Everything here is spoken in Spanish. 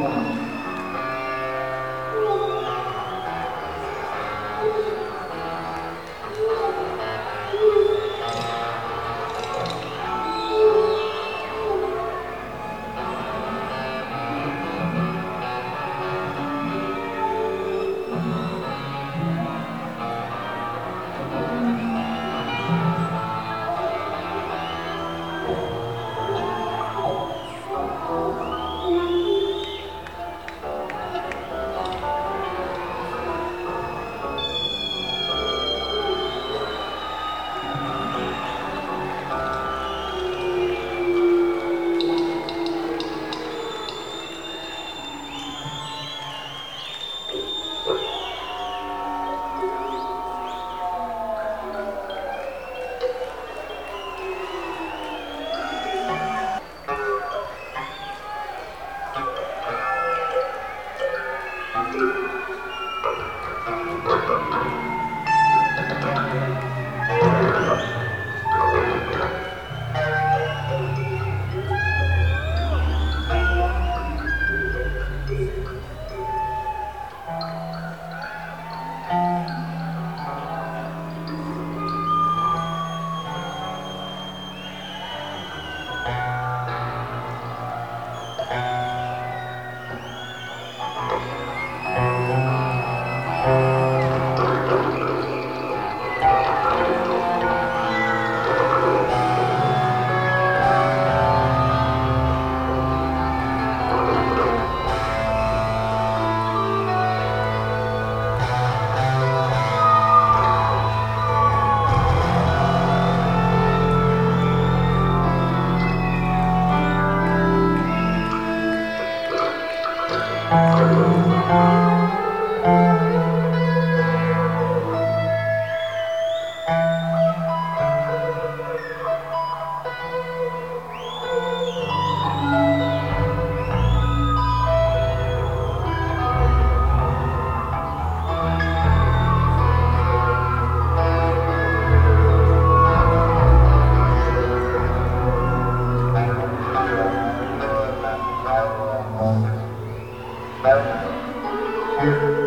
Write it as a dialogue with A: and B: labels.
A: 哇！
B: Thank
C: Thank you.